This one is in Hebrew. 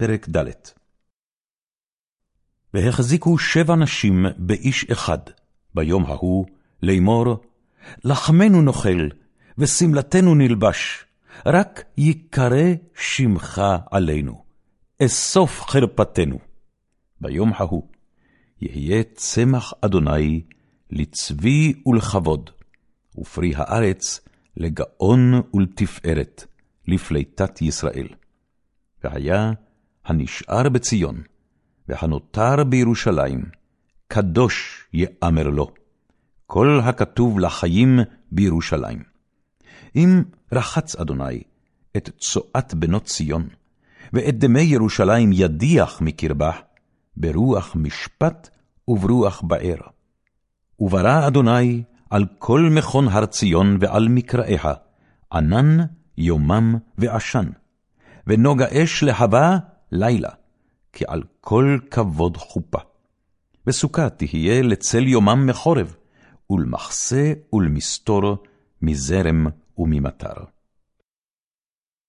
פרק ד' והחזיקו שבע נשים באיש אחד ביום ההוא, לאמור, לחמנו נאכל, ושמלתנו נלבש, רק יקרא שמך עלינו, אסוף חרפתנו. ביום ההוא יהיה צמח אדוני לצבי ולכבוד, ופרי הארץ לגאון ולתפארת, לפליטת ישראל. והיה הנשאר בציון, והנותר בירושלים, קדוש יאמר לו, כל הכתוב לחיים בירושלים. אם רחץ אדוני את צואת בנות ציון, ואת דמי ירושלים ידיח מקרבה, ברוח משפט וברוח באר. וברא אדוני על כל מכון הר ציון ועל מקראיה, ענן, יומם ועשן, ונוגה אש להבה לילה, כי על כל כבוד חופה. וסוכה תהיה לצל יומם מחורב, ולמחסה ולמסתור, מזרם וממטר.